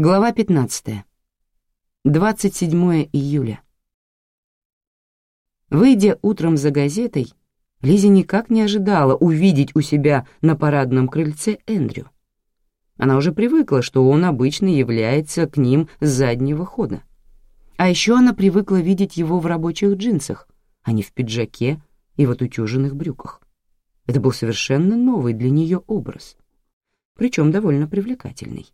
Глава 15. 27 июля. Выйдя утром за газетой, Лизи никак не ожидала увидеть у себя на парадном крыльце Эндрю. Она уже привыкла, что он обычно является к ним с заднего хода. А еще она привыкла видеть его в рабочих джинсах, а не в пиджаке и в отутюженных брюках. Это был совершенно новый для нее образ, причем довольно привлекательный.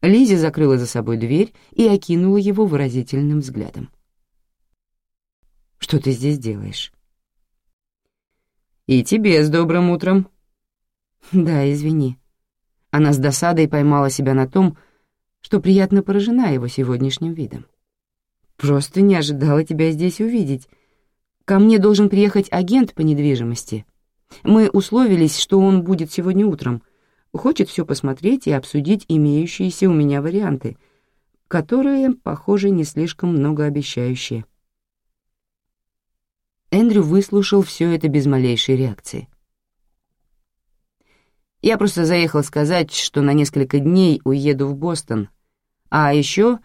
Лизи закрыла за собой дверь и окинула его выразительным взглядом. «Что ты здесь делаешь?» «И тебе с добрым утром». «Да, извини». Она с досадой поймала себя на том, что приятно поражена его сегодняшним видом. «Просто не ожидала тебя здесь увидеть. Ко мне должен приехать агент по недвижимости. Мы условились, что он будет сегодня утром, хочет все посмотреть и обсудить имеющиеся у меня варианты, которые, похоже, не слишком многообещающие. Эндрю выслушал все это без малейшей реакции. «Я просто заехал сказать, что на несколько дней уеду в Бостон, а еще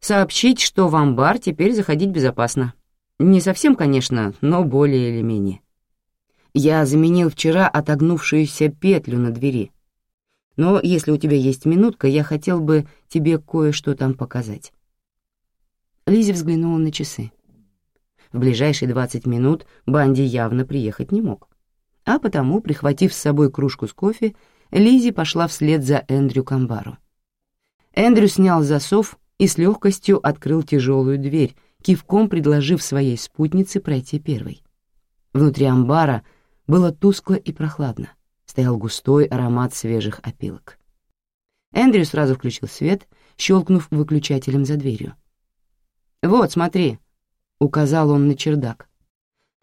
сообщить, что в амбар теперь заходить безопасно. Не совсем, конечно, но более или менее. Я заменил вчера отогнувшуюся петлю на двери» Но если у тебя есть минутка, я хотел бы тебе кое-что там показать». Лизи взглянула на часы. В ближайшие двадцать минут Банди явно приехать не мог. А потому, прихватив с собой кружку с кофе, Лизи пошла вслед за Эндрю к амбару. Эндрю снял засов и с легкостью открыл тяжелую дверь, кивком предложив своей спутнице пройти первой. Внутри амбара было тускло и прохладно стоял густой аромат свежих опилок. Эндрю сразу включил свет, щелкнув выключателем за дверью. «Вот, смотри», — указал он на чердак.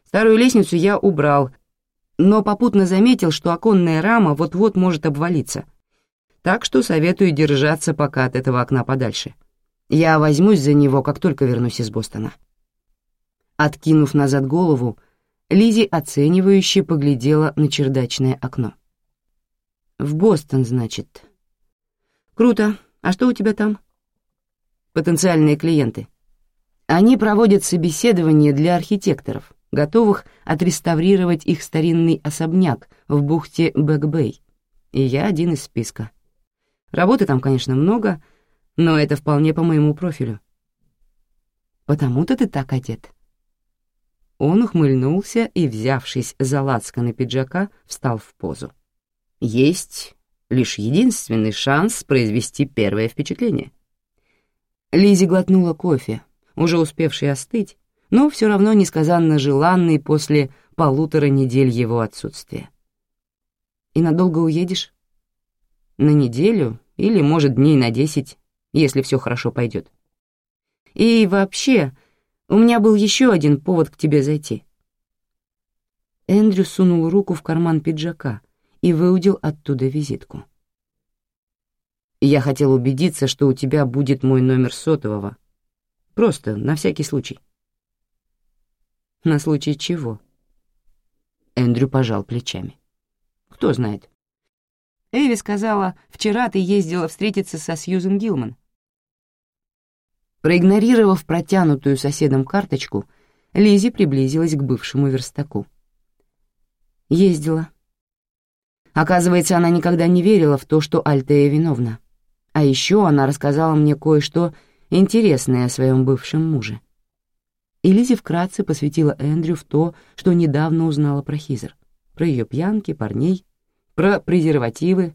«Старую лестницу я убрал, но попутно заметил, что оконная рама вот-вот может обвалиться. Так что советую держаться пока от этого окна подальше. Я возьмусь за него, как только вернусь из Бостона». Откинув назад голову, Лизи оценивающе поглядела на чердачное окно. В Бостон, значит. Круто. А что у тебя там? Потенциальные клиенты. Они проводят собеседование для архитекторов, готовых отреставрировать их старинный особняк в бухте Бэк-Бэй. И я один из списка. Работы там, конечно, много, но это вполне по моему профилю. Потому-то ты так одет. Он ухмыльнулся и, взявшись за лацканы пиджака, встал в позу есть лишь единственный шанс произвести первое впечатление. Лизи глотнула кофе, уже успевший остыть, но все равно несказанно желанный после полутора недель его отсутствия. «И надолго уедешь?» «На неделю или, может, дней на десять, если все хорошо пойдет. И вообще, у меня был еще один повод к тебе зайти». Эндрю сунул руку в карман пиджака — и выудил оттуда визитку. «Я хотел убедиться, что у тебя будет мой номер сотового. Просто, на всякий случай». «На случай чего?» Эндрю пожал плечами. «Кто знает». Эви сказала, вчера ты ездила встретиться со Сьюзен Гилман. Проигнорировав протянутую соседом карточку, Лизи приблизилась к бывшему верстаку. Ездила. Оказывается, она никогда не верила в то, что Альтея виновна. А еще она рассказала мне кое-что интересное о своем бывшем муже. И Лизи вкратце посвятила Эндрю в то, что недавно узнала про Хизер, про ее пьянки, парней, про презервативы,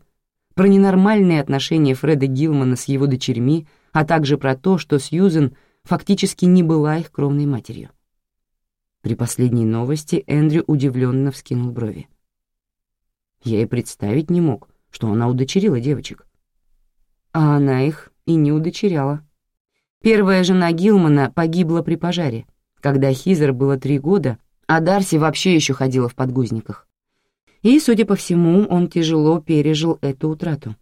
про ненормальные отношения Фреда Гилмана с его дочерьми, а также про то, что Сьюзен фактически не была их кровной матерью. При последней новости Эндрю удивленно вскинул брови. Я и представить не мог, что она удочерила девочек. А она их и не удочеряла. Первая жена Гилмана погибла при пожаре, когда Хизер было три года, а Дарси вообще еще ходила в подгузниках. И, судя по всему, он тяжело пережил эту утрату.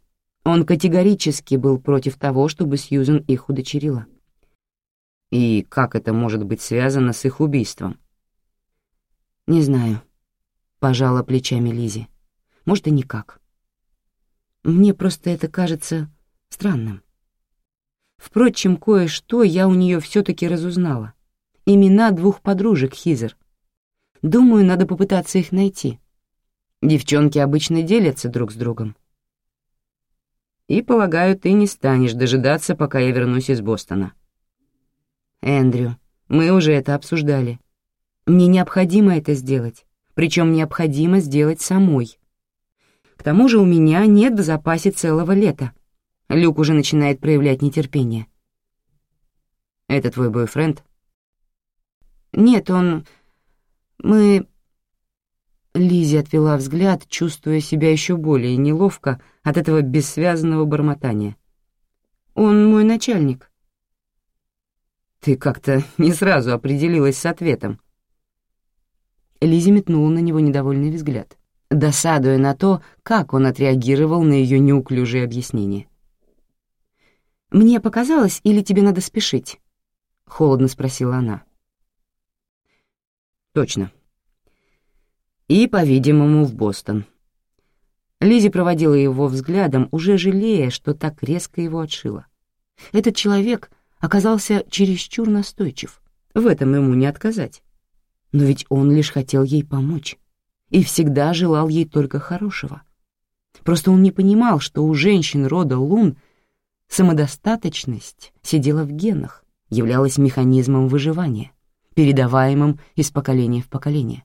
Он категорически был против того, чтобы Сьюзен их удочерила. И как это может быть связано с их убийством? Не знаю, пожала плечами Лизи может и никак. Мне просто это кажется странным. Впрочем, кое-что я у нее все-таки разузнала. Имена двух подружек Хизер. Думаю, надо попытаться их найти. Девчонки обычно делятся друг с другом. И, полагаю, ты не станешь дожидаться, пока я вернусь из Бостона. Эндрю, мы уже это обсуждали. Мне необходимо это сделать, причем необходимо сделать самой. К тому же у меня нет в запасе целого лета. Люк уже начинает проявлять нетерпение. «Это твой бойфренд?» «Нет, он... Мы...» Лизи отвела взгляд, чувствуя себя еще более неловко от этого бессвязного бормотания. «Он мой начальник». «Ты как-то не сразу определилась с ответом». Лизи метнула на него недовольный взгляд, досадуя на то, как он отреагировал на ее неуклюжие объяснения. «Мне показалось, или тебе надо спешить?» — холодно спросила она. «Точно. И, по-видимому, в Бостон». Лизи проводила его взглядом, уже жалея, что так резко его отшила. Этот человек оказался чересчур настойчив. В этом ему не отказать. Но ведь он лишь хотел ей помочь и всегда желал ей только хорошего. Просто он не понимал, что у женщин рода Лун — Самодостаточность сидела в генах, являлась механизмом выживания, передаваемым из поколения в поколение.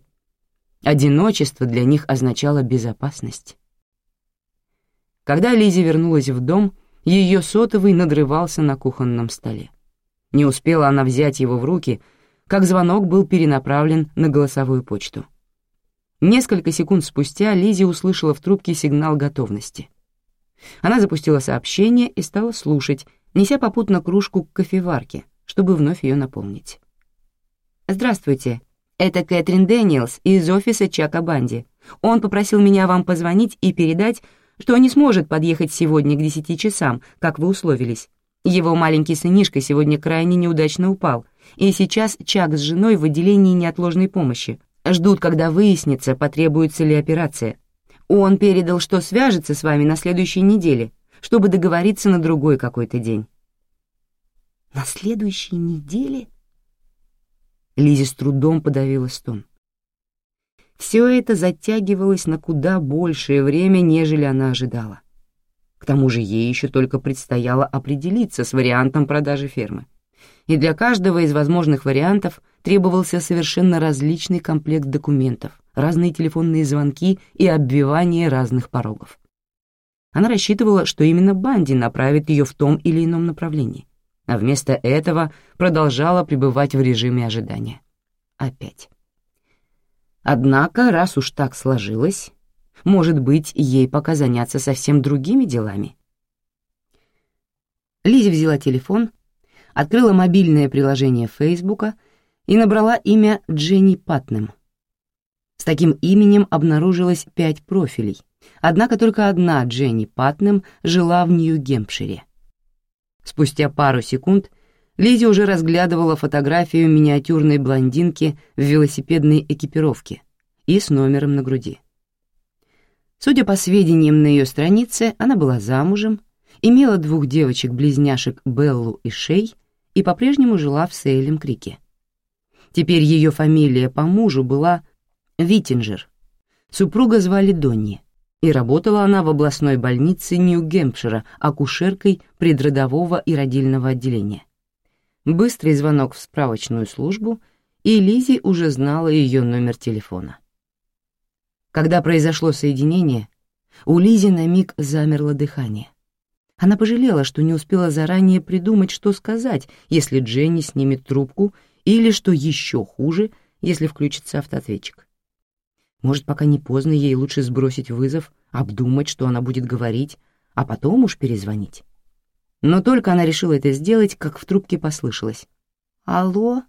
Одиночество для них означало безопасность. Когда Лизи вернулась в дом, ее сотовый надрывался на кухонном столе. Не успела она взять его в руки, как звонок был перенаправлен на голосовую почту. Несколько секунд спустя Лизи услышала в трубке сигнал готовности. Она запустила сообщение и стала слушать, неся попутно кружку к кофеварке, чтобы вновь ее наполнить. «Здравствуйте, это Кэтрин Дэниелс из офиса Чака Банди. Он попросил меня вам позвонить и передать, что не сможет подъехать сегодня к десяти часам, как вы условились. Его маленький сынишка сегодня крайне неудачно упал, и сейчас Чак с женой в отделении неотложной помощи. Ждут, когда выяснится, потребуется ли операция. Он передал, что свяжется с вами на следующей неделе, чтобы договориться на другой какой-то день. На следующей неделе? Лизи с трудом подавила стон. Все это затягивалось на куда большее время, нежели она ожидала. К тому же ей еще только предстояло определиться с вариантом продажи фермы. И для каждого из возможных вариантов требовался совершенно различный комплект документов, разные телефонные звонки и обвивание разных порогов. Она рассчитывала, что именно Банди направит ее в том или ином направлении, а вместо этого продолжала пребывать в режиме ожидания. Опять. Однако, раз уж так сложилось, может быть, ей пока заняться совсем другими делами. Лизи взяла телефон, открыла мобильное приложение Фейсбука и набрала имя Дженни Патнем, с таким именем обнаружилось пять профилей, однако только одна Дженни Патнем жила в Нью-Гемпшире. Спустя пару секунд Лизи уже разглядывала фотографию миниатюрной блондинки в велосипедной экипировке и с номером на груди. Судя по сведениям на ее странице, она была замужем, имела двух девочек-близняшек Беллу и Шей и по-прежнему жила в Сейлем-Крике. Теперь ее фамилия по мужу была Виттинджер. Супруга звали Донни, и работала она в областной больнице Нью-Гэмпшира акушеркой предродового и родильного отделения. Быстрый звонок в справочную службу, и Лизи уже знала ее номер телефона. Когда произошло соединение, у Лизи на миг замерло дыхание. Она пожалела, что не успела заранее придумать, что сказать, если Дженни снимет трубку, или, что еще хуже, если включится автоответчик. Может, пока не поздно, ей лучше сбросить вызов, обдумать, что она будет говорить, а потом уж перезвонить. Но только она решила это сделать, как в трубке послышалось. «Алло?»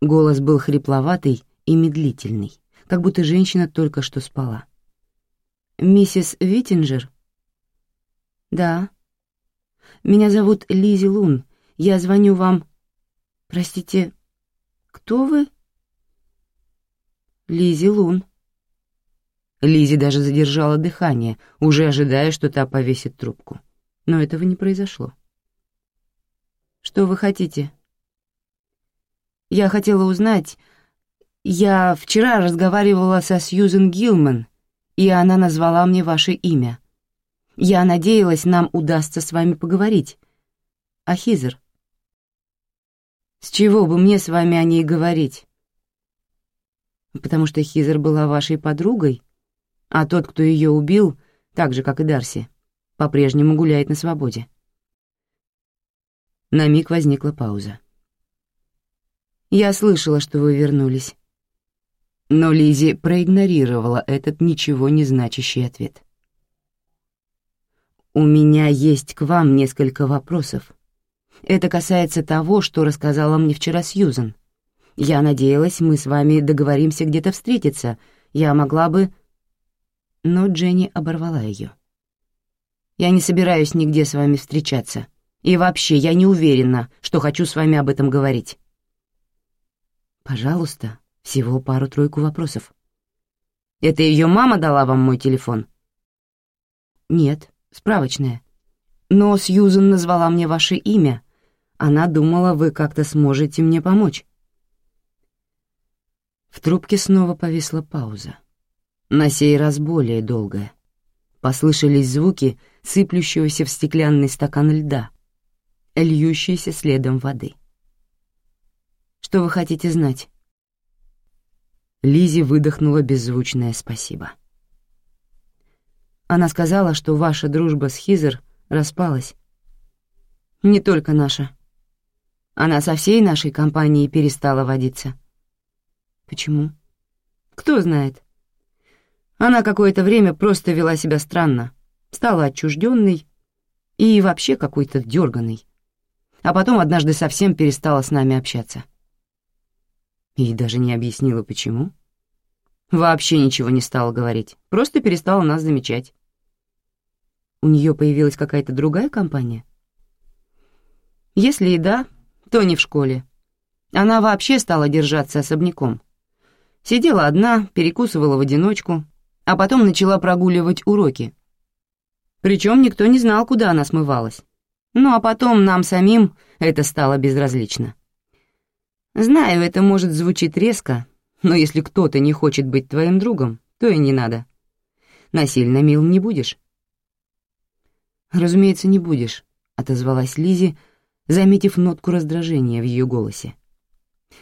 Голос был хрипловатый и медлительный, как будто женщина только что спала. «Миссис Виттинджер?» «Да. Меня зовут Лизи Лун. Я звоню вам...» «Простите, кто вы?» Лизи Лун. Лизи даже задержала дыхание, уже ожидая, что та повесит трубку. Но этого не произошло. Что вы хотите? Я хотела узнать... Я вчера разговаривала со Сьюзен Гилман, и она назвала мне ваше имя. Я надеялась, нам удастся с вами поговорить. А Хизер? С чего бы мне с вами о ней говорить? Потому что Хизер была вашей подругой, а тот, кто ее убил, так же, как и Дарси, по-прежнему гуляет на свободе. На миг возникла пауза. «Я слышала, что вы вернулись». Но Лизи проигнорировала этот ничего не значащий ответ. «У меня есть к вам несколько вопросов. Это касается того, что рассказала мне вчера Сьюзан. Я надеялась, мы с вами договоримся где-то встретиться. Я могла бы...» Но Дженни оборвала ее. «Я не собираюсь нигде с вами встречаться». И вообще, я не уверена, что хочу с вами об этом говорить. Пожалуйста, всего пару-тройку вопросов. Это ее мама дала вам мой телефон? Нет, справочная. Но Сьюзен назвала мне ваше имя. Она думала, вы как-то сможете мне помочь. В трубке снова повисла пауза. На сей раз более долгая. Послышались звуки сыплющегося в стеклянный стакан льда, льющейся следом воды. «Что вы хотите знать?» Лизи выдохнула беззвучное спасибо. Она сказала, что ваша дружба с Хизер распалась. Не только наша. Она со всей нашей компанией перестала водиться. Почему? Кто знает. Она какое-то время просто вела себя странно, стала отчужденной и вообще какой-то дерганой а потом однажды совсем перестала с нами общаться. И даже не объяснила, почему. Вообще ничего не стала говорить, просто перестала нас замечать. У нее появилась какая-то другая компания? Если и да, то не в школе. Она вообще стала держаться особняком. Сидела одна, перекусывала в одиночку, а потом начала прогуливать уроки. Причем никто не знал, куда она смывалась. Ну а потом нам самим это стало безразлично. Знаю, это может звучить резко, но если кто-то не хочет быть твоим другом, то и не надо. Насильно мил не будешь. «Разумеется, не будешь», — отозвалась Лизи, заметив нотку раздражения в ее голосе.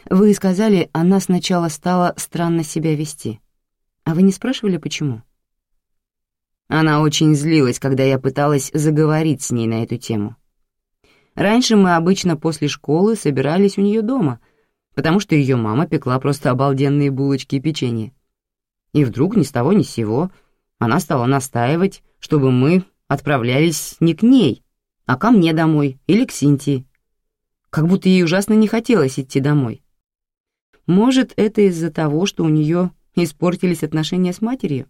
«Вы сказали, она сначала стала странно себя вести. А вы не спрашивали, почему?» Она очень злилась, когда я пыталась заговорить с ней на эту тему. Раньше мы обычно после школы собирались у нее дома, потому что ее мама пекла просто обалденные булочки и печенье. И вдруг ни с того ни с сего она стала настаивать, чтобы мы отправлялись не к ней, а ко мне домой или к Синтии. Как будто ей ужасно не хотелось идти домой. Может, это из-за того, что у нее испортились отношения с матерью?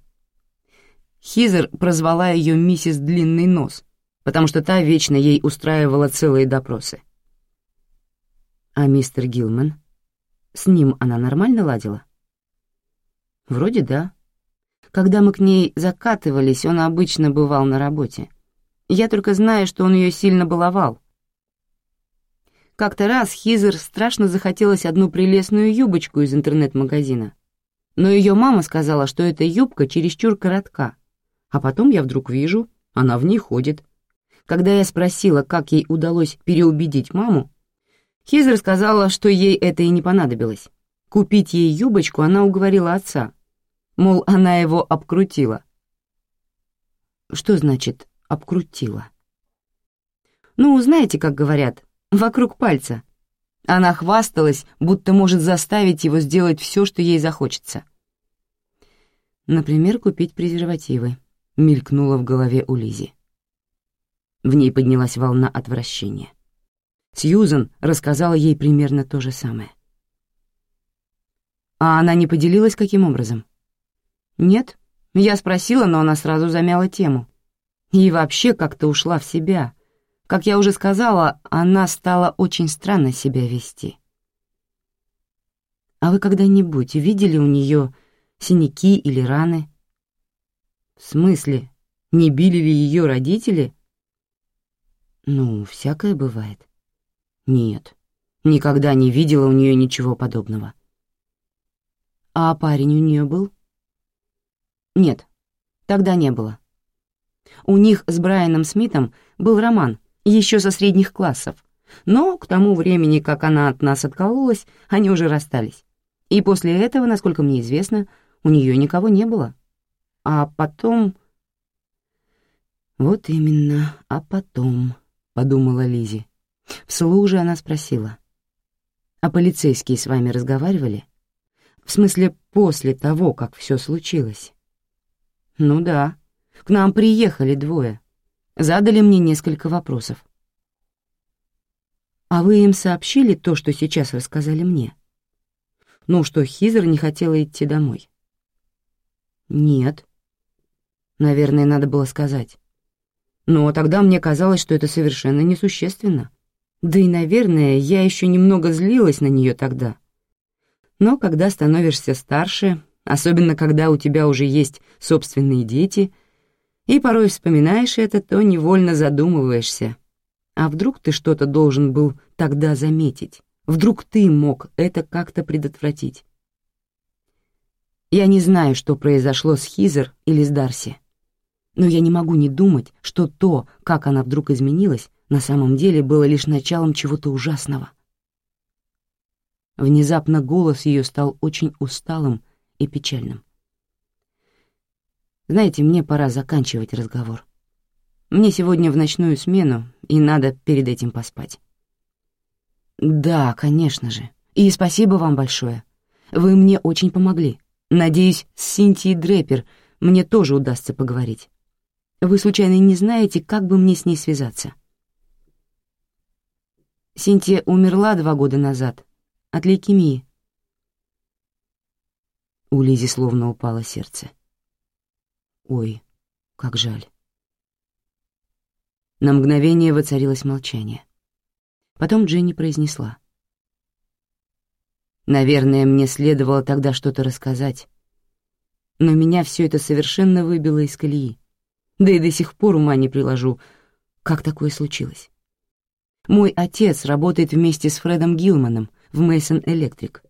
Хизер прозвала ее миссис Длинный Нос, потому что та вечно ей устраивала целые допросы. А мистер Гилман? С ним она нормально ладила? Вроде да. Когда мы к ней закатывались, он обычно бывал на работе. Я только знаю, что он ее сильно баловал. Как-то раз Хизер страшно захотелось одну прелестную юбочку из интернет-магазина. Но ее мама сказала, что эта юбка чересчур коротка. А потом я вдруг вижу, она в ней ходит, когда я спросила, как ей удалось переубедить маму, Хизер сказала, что ей это и не понадобилось. Купить ей юбочку она уговорила отца. Мол, она его обкрутила. Что значит «обкрутила»? Ну, знаете, как говорят, вокруг пальца. Она хвасталась, будто может заставить его сделать все, что ей захочется. Например, купить презервативы, мелькнуло в голове у Лизи. В ней поднялась волна отвращения. Сьюзан рассказала ей примерно то же самое. А она не поделилась каким образом? Нет, я спросила, но она сразу замяла тему. И вообще как-то ушла в себя. Как я уже сказала, она стала очень странно себя вести. А вы когда-нибудь видели у нее синяки или раны? В смысле, не били ли ее родители? Ну, всякое бывает. Нет, никогда не видела у нее ничего подобного. А парень у нее был? Нет, тогда не было. У них с Брайаном Смитом был роман, еще со средних классов, но к тому времени, как она от нас откололась, они уже расстались. И после этого, насколько мне известно, у нее никого не было. А потом... «Вот именно, а потом», — подумала Лизи. Вслух же она спросила. «А полицейские с вами разговаривали?» В смысле, после того, как все случилось. Ну да, к нам приехали двое. Задали мне несколько вопросов. А вы им сообщили то, что сейчас рассказали мне? Ну, что Хизер не хотела идти домой. Нет. Наверное, надо было сказать. Но тогда мне казалось, что это совершенно несущественно. Да и, наверное, я еще немного злилась на нее тогда. Но когда становишься старше, особенно когда у тебя уже есть собственные дети, и порой вспоминаешь это, то невольно задумываешься. А вдруг ты что-то должен был тогда заметить? Вдруг ты мог это как-то предотвратить? Я не знаю, что произошло с Хизер или с Дарси, но я не могу не думать, что то, как она вдруг изменилась, на самом деле было лишь началом чего-то ужасного. Внезапно голос ее стал очень усталым и печальным. «Знаете, мне пора заканчивать разговор. Мне сегодня в ночную смену, и надо перед этим поспать». «Да, конечно же. И спасибо вам большое. Вы мне очень помогли. Надеюсь, с Синтией Дрепер мне тоже удастся поговорить. Вы случайно не знаете, как бы мне с ней связаться?» Синтия умерла два года назад, от лейкемии. У Лизи словно упало сердце. Ой, как жаль. На мгновение воцарилось молчание. Потом Дженни произнесла. «Наверное, мне следовало тогда что-то рассказать, но меня все это совершенно выбило из колеи. Да и до сих пор ума не приложу, как такое случилось. Мой отец работает вместе с Фредом Гилманом, в Мейсон Электрик.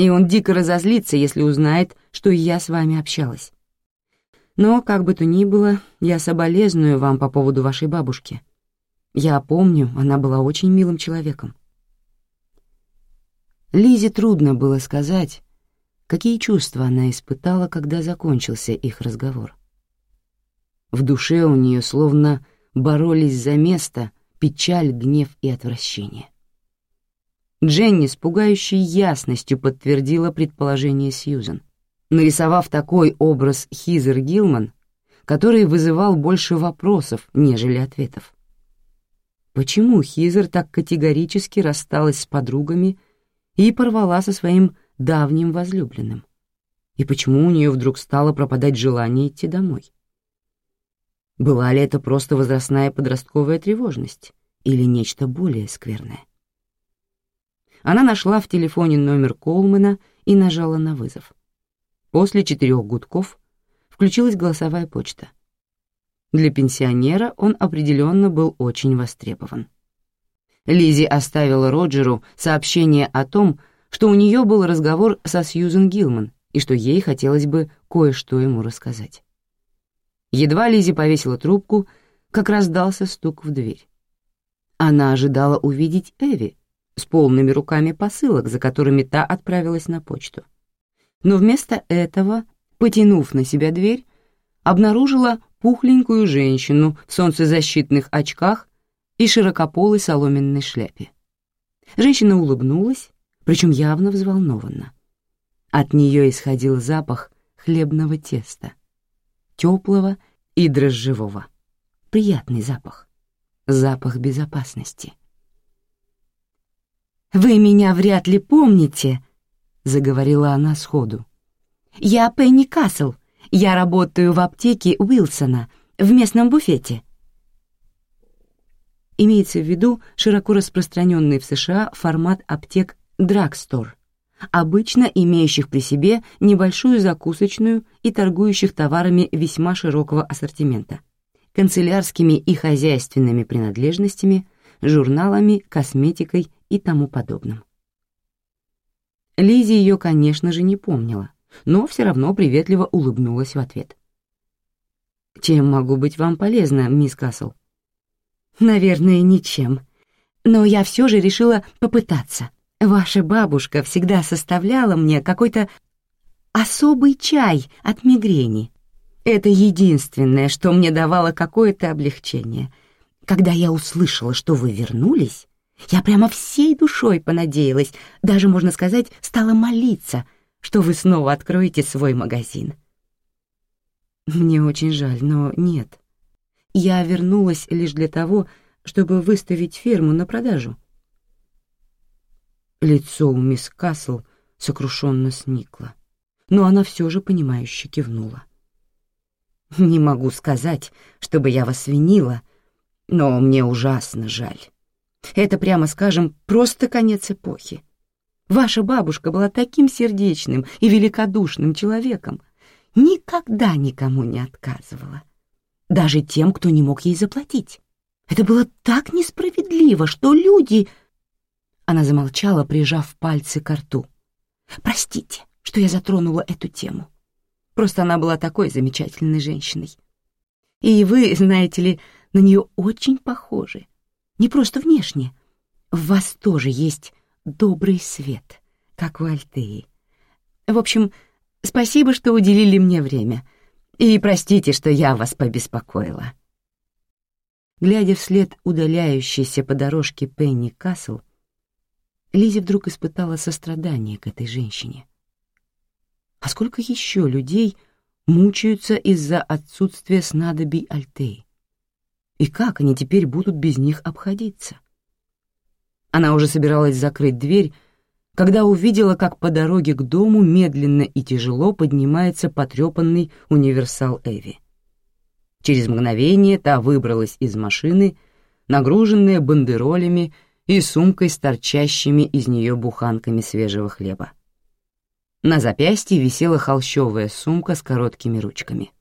И он дико разозлится, если узнает, что я с вами общалась. Но, как бы то ни было, я соболезную вам по поводу вашей бабушки. Я помню, она была очень милым человеком. Лизе трудно было сказать, какие чувства она испытала, когда закончился их разговор. В душе у нее словно боролись за место печаль, гнев и отвращение. Дженни с пугающей ясностью подтвердила предположение Сьюзен, нарисовав такой образ Хизер Гилман, который вызывал больше вопросов, нежели ответов. Почему Хизер так категорически рассталась с подругами и порвала со своим давним возлюбленным? И почему у нее вдруг стало пропадать желание идти домой? Была ли это просто возрастная подростковая тревожность или нечто более скверное? Она нашла в телефоне номер Колмана и нажала на вызов. После четырех гудков включилась голосовая почта. Для пенсионера он определенно был очень востребован. Лизи оставила Роджеру сообщение о том, что у нее был разговор со Сьюзен Гилман и что ей хотелось бы кое-что ему рассказать. Едва Лизи повесила трубку, как раздался стук в дверь. Она ожидала увидеть Эви, с полными руками посылок, за которыми та отправилась на почту. Но вместо этого, потянув на себя дверь, обнаружила пухленькую женщину в солнцезащитных очках и широкополой соломенной шляпе. Женщина улыбнулась, причем явно взволнованно. От нее исходил запах хлебного теста, теплого и дрожжевого. Приятный запах, запах безопасности. «Вы меня вряд ли помните», — заговорила она сходу. «Я Пенни Касл. Я работаю в аптеке Уилсона, в местном буфете». Имеется в виду широко распространенный в США формат аптек «драгстор», обычно имеющих при себе небольшую закусочную и торгующих товарами весьма широкого ассортимента, канцелярскими и хозяйственными принадлежностями, журналами, косметикой и тому подобным. Лизи ее, конечно же, не помнила, но все равно приветливо улыбнулась в ответ. «Чем могу быть вам полезна, мисс Кассел?» «Наверное, ничем. Но я все же решила попытаться. Ваша бабушка всегда составляла мне какой-то особый чай от мигрени. Это единственное, что мне давало какое-то облегчение. Когда я услышала, что вы вернулись, я прямо всей душой понадеялась, даже, можно сказать, стала молиться, что вы снова откроете свой магазин. Мне очень жаль, но нет. Я вернулась лишь для того, чтобы выставить ферму на продажу. Лицо у мисс Касл сокрушенно сникло, но она все же понимающе кивнула. «Не могу сказать, чтобы я вас винила, но мне ужасно жаль. Это, прямо скажем, просто конец эпохи. Ваша бабушка была таким сердечным и великодушным человеком, никогда никому не отказывала, даже тем, кто не мог ей заплатить. Это было так несправедливо, что люди... Она замолчала, прижав пальцы к рту. «Простите, что я затронула эту тему. Просто она была такой замечательной женщиной. И вы, знаете ли, на нее очень похожи. Не просто внешне. В вас тоже есть добрый свет, как у Альтеи. В общем, спасибо, что уделили мне время. И простите, что я вас побеспокоила». Глядя вслед удаляющейся по дорожке Пенни Касл, Лизи вдруг испытала сострадание к этой женщине. А сколько еще людей мучаются из-за отсутствия снадобий Альтеи? И как они теперь будут без них обходиться? Она уже собиралась закрыть дверь, когда увидела, как по дороге к дому медленно и тяжело поднимается потрепанный универсал Эви. Через мгновение та выбралась из машины, нагруженная бандеролями и сумкой с торчащими из нее буханками свежего хлеба. На запястье висела холщовая сумка с короткими ручками.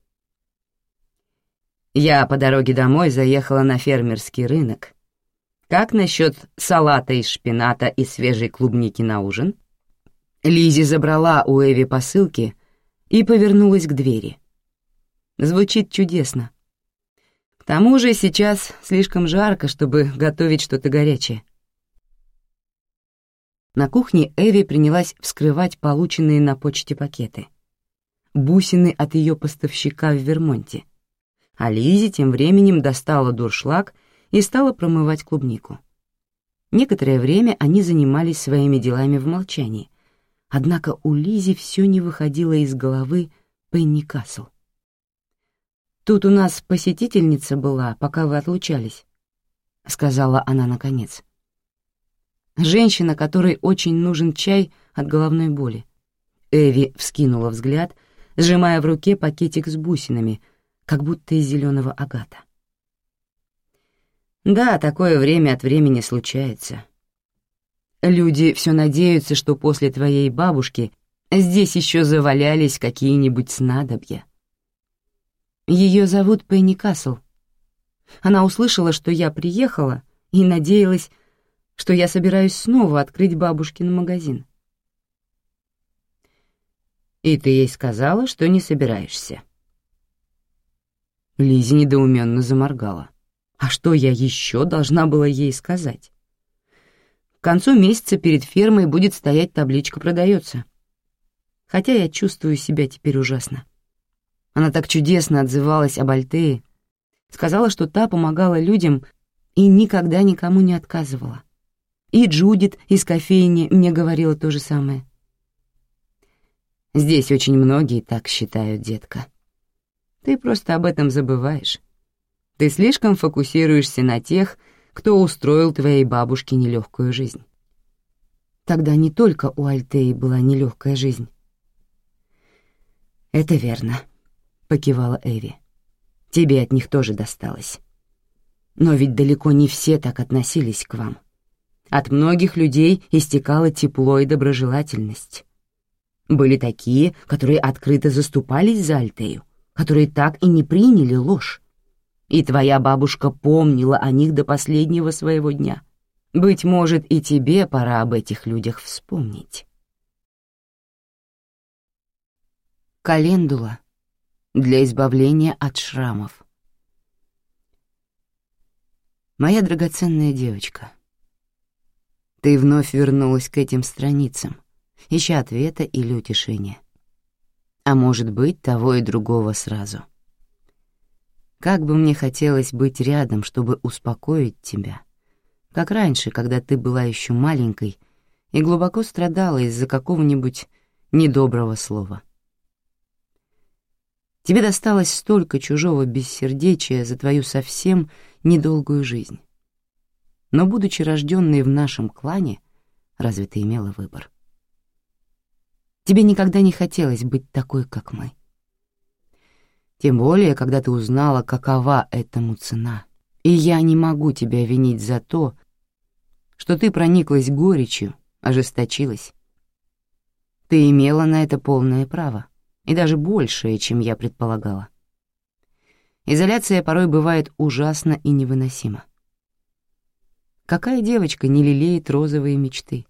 Я по дороге домой заехала на фермерский рынок. Как насчет салата из шпината и свежей клубники на ужин? Лизи забрала у Эви посылки и повернулась к двери. Звучит чудесно. К тому же сейчас слишком жарко, чтобы готовить что-то горячее. На кухне Эви принялась вскрывать полученные на почте пакеты. Бусины от ее поставщика в Вермонте. А Лизи тем временем достала дуршлаг и стала промывать клубнику. Некоторое время они занимались своими делами в молчании, однако у Лизи все не выходило из головы Пенни Касл. «Тут у нас посетительница была, пока вы отлучались», — сказала она наконец. Женщина, которой очень нужен чай от головной боли. Эви вскинула взгляд, сжимая в руке пакетик с бусинами, как будто из зеленого агата. Да, такое время от времени случается. Люди все надеются, что после твоей бабушки здесь еще завалялись какие-нибудь снадобья. Ее зовут Пенни Касл. Она услышала, что я приехала, и надеялась, что я собираюсь снова открыть бабушкин магазин. И ты ей сказала, что не собираешься. Лизи недоуменно заморгала. А что я еще должна была ей сказать? К концу месяца перед фермой будет стоять табличка «Продается». Хотя я чувствую себя теперь ужасно. Она так чудесно отзывалась об Альтее, сказала, что та помогала людям и никогда никому не отказывала. И Джудит из кофейни мне говорила то же самое. Здесь очень многие так считают, детка. Ты просто об этом забываешь. Ты слишком фокусируешься на тех, кто устроил твоей бабушке нелегкую жизнь. Тогда не только у Альтеи была нелегкая жизнь. «Это верно», — покивала Эви. «Тебе от них тоже досталось. Но ведь далеко не все так относились к вам. От многих людей истекало тепло и доброжелательность. Были такие, которые открыто заступались за Альтею, которые так и не приняли ложь. И твоя бабушка помнила о них до последнего своего дня. Быть может, и тебе пора об этих людях вспомнить. Календула для избавления от шрамов. Моя драгоценная девочка, ты вновь вернулась к этим страницам, ища ответа или утешения. А может быть, того и другого сразу. Как бы мне хотелось быть рядом, чтобы успокоить тебя, как раньше, когда ты была еще маленькой и глубоко страдала из-за какого-нибудь недоброго слова. Тебе досталось столько чужого бессердечия за твою совсем недолгую жизнь. Но, будучи рожденной в нашем клане, разве ты имела выбор? Тебе никогда не хотелось быть такой, как мы. Тем более, когда ты узнала, какова этому цена. И я не могу тебя винить за то, что ты прониклась горечью, ожесточилась. Ты имела на это полное право и даже большее, чем я предполагала. Изоляция порой бывает ужасна и невыносима. Какая девочка не лелеет розовые мечты?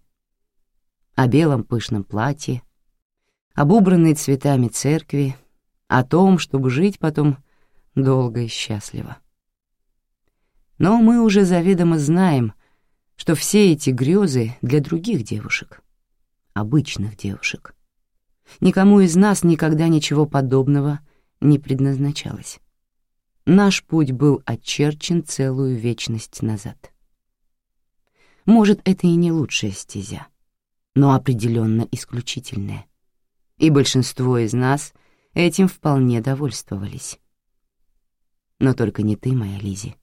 О белом пышном платье, об убранной цветами церкви, о том, чтобы жить потом долго и счастливо. Но мы уже заведомо знаем, что все эти грезы для других девушек, обычных девушек — Никому из нас никогда ничего подобного не предназначалось. Наш путь был очерчен целую вечность назад. Может, это и не лучшая стезя, но определенно исключительная. И большинство из нас этим вполне довольствовались. Но только не ты, моя Лизи.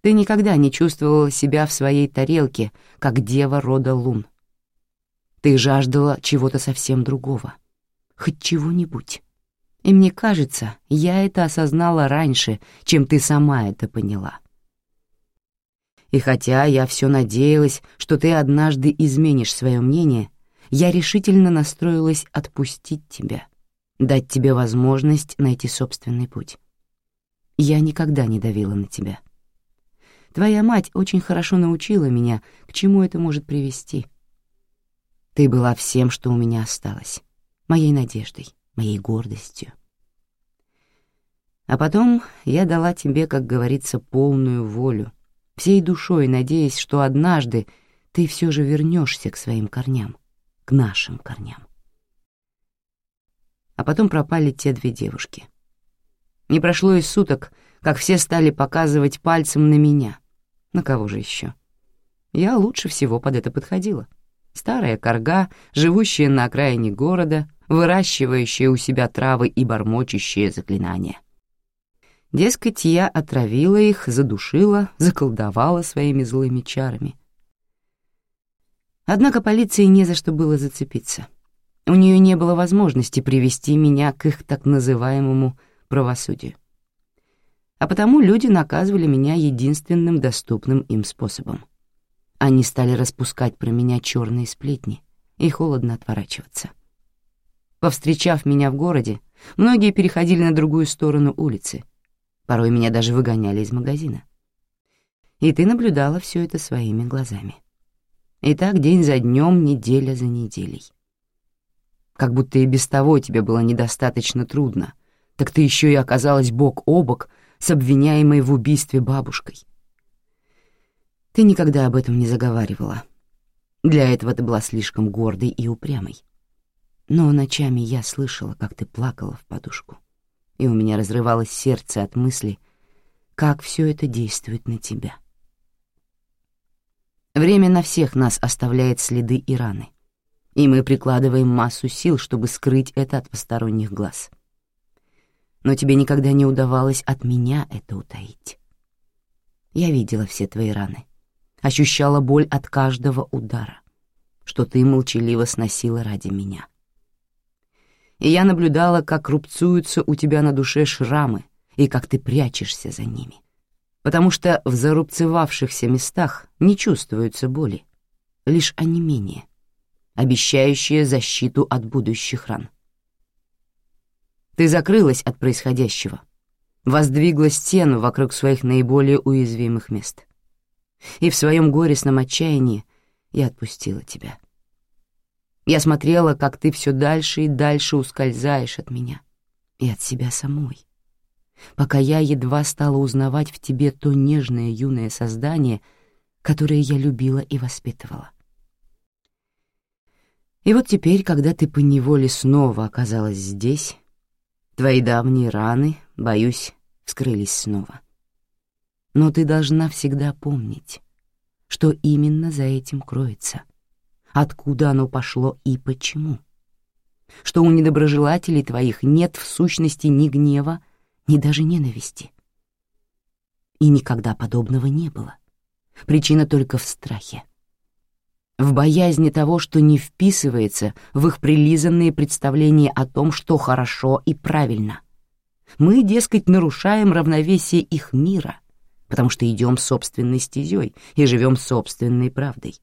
Ты никогда не чувствовала себя в своей тарелке, как дева рода лун — ты жаждала чего-то совсем другого. Хоть чего-нибудь. И мне кажется, я это осознала раньше, чем ты сама это поняла. И хотя я все надеялась, что ты однажды изменишь свое мнение, я решительно настроилась отпустить тебя, дать тебе возможность найти собственный путь. Я никогда не давила на тебя. Твоя мать очень хорошо научила меня, к чему это может привести — ты была всем, что у меня осталось, моей надеждой, моей гордостью. А потом я дала тебе, как говорится, полную волю, всей душой надеясь, что однажды ты все же вернешься к своим корням, нашим корням. А потом пропали те две девушки. Не прошло и суток, как все стали показывать пальцем на меня. На кого же еще? Я лучше всего под это подходила. — Старая корга, живущая на окраине города, выращивающая у себя травы и бормочущие заклинания. Дескать, я отравила их, задушила, заколдовала своими злыми чарами. Однако полиции не за что было зацепиться. У нее не было возможности привести меня к их так называемому правосудию. А потому люди наказывали меня единственным доступным им способом они стали распускать про меня черные сплетни и холодно отворачиваться. Повстречав меня в городе, многие переходили на другую сторону улицы. Порой меня даже выгоняли из магазина. И ты наблюдала все это своими глазами. И так день за днем, неделя за неделей. Как будто и без того тебе было недостаточно трудно, так ты еще и оказалась бок о бок с обвиняемой в убийстве бабушкой. Ты никогда об этом не заговаривала. Для этого ты была слишком гордой и упрямой. Но ночами я слышала, как ты плакала в подушку, и у меня разрывалось сердце от мысли, как все это действует на тебя. Время на всех нас оставляет следы и раны, и мы прикладываем массу сил, чтобы скрыть это от посторонних глаз. Но тебе никогда не удавалось от меня это утаить. Я видела все твои раны, ощущала боль от каждого удара, что ты молчаливо сносила ради меня. И я наблюдала, как рубцуются у тебя на душе шрамы и как ты прячешься за ними, потому что в зарубцевавшихся местах не чувствуются боли, лишь онемение, обещающее защиту от будущих ран. Ты закрылась от происходящего, воздвигла стену вокруг своих наиболее уязвимых мест. И в своем горестном отчаянии я отпустила тебя. Я смотрела, как ты все дальше и дальше ускользаешь от меня и от себя самой, пока я едва стала узнавать в тебе то нежное юное создание, которое я любила и воспитывала. И вот теперь, когда ты поневоле снова оказалась здесь, твои давние раны, боюсь, вскрылись снова. Но ты должна всегда помнить, что именно за этим кроется, откуда оно пошло и почему. Что у недоброжелателей твоих нет в сущности ни гнева, ни даже ненависти. И никогда подобного не было. Причина только в страхе в боязни того, что не вписывается в их прилизанные представления о том, что хорошо и правильно. Мы, дескать, нарушаем равновесие их мира, потому что идем собственной стезей и живем собственной правдой.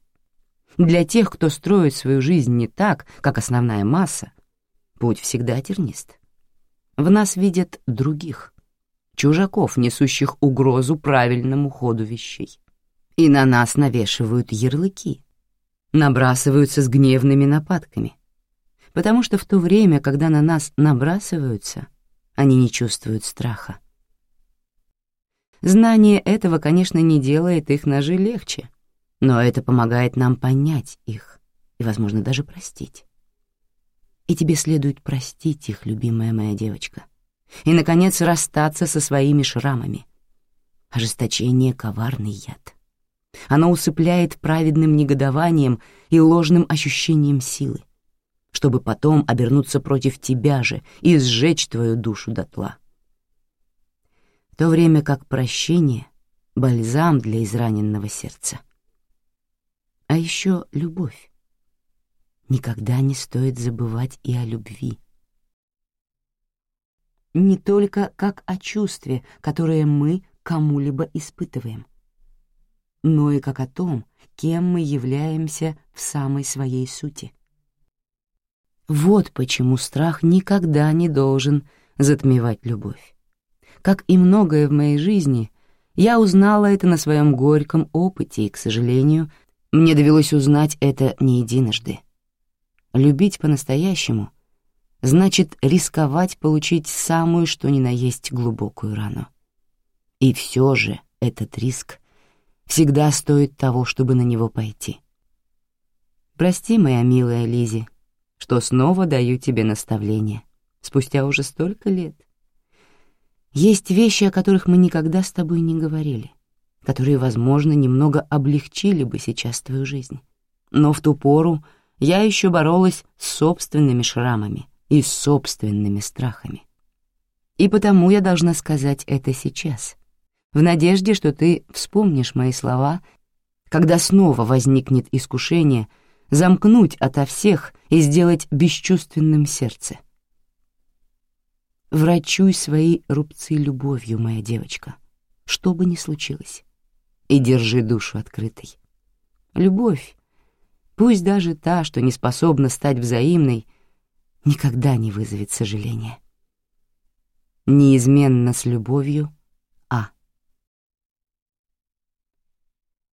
Для тех, кто строит свою жизнь не так, как основная масса, путь всегда тернист. В нас видят других, чужаков, несущих угрозу правильному ходу вещей. И на нас навешивают ярлыки — набрасываются с гневными нападками, потому что в то время, когда на нас набрасываются, они не чувствуют страха. Знание этого, конечно, не делает их ножи легче, но это помогает нам понять их и, возможно, даже простить. И тебе следует простить их, любимая моя девочка, и, наконец, расстаться со своими шрамами. Ожесточение — коварный яд. Оно усыпляет праведным негодованием и ложным ощущением силы, чтобы потом обернуться против тебя же и сжечь твою душу дотла. В то время как прощение — бальзам для израненного сердца. А еще любовь. Никогда не стоит забывать и о любви. Не только как о чувстве, которое мы кому-либо испытываем — но и как о том, кем мы являемся в самой своей сути. Вот почему страх никогда не должен затмевать любовь. Как и многое в моей жизни, я узнала это на своем горьком опыте, и, к сожалению, мне довелось узнать это не единожды. Любить по-настоящему значит рисковать получить самую что ни на есть глубокую рану. И все же этот риск всегда стоит того, чтобы на него пойти. Прости, моя милая Лизи, что снова даю тебе наставление, спустя уже столько лет. Есть вещи, о которых мы никогда с тобой не говорили, которые, возможно, немного облегчили бы сейчас твою жизнь. Но в ту пору я еще боролась с собственными шрамами и собственными страхами. И потому я должна сказать это сейчас, в надежде, что ты вспомнишь мои слова, когда снова возникнет искушение замкнуть ото всех и сделать бесчувственным сердце. Врачуй свои рубцы любовью, моя девочка, что бы ни случилось, и держи душу открытой. Любовь, пусть даже та, что не способна стать взаимной, никогда не вызовет сожаления. Неизменно с любовью —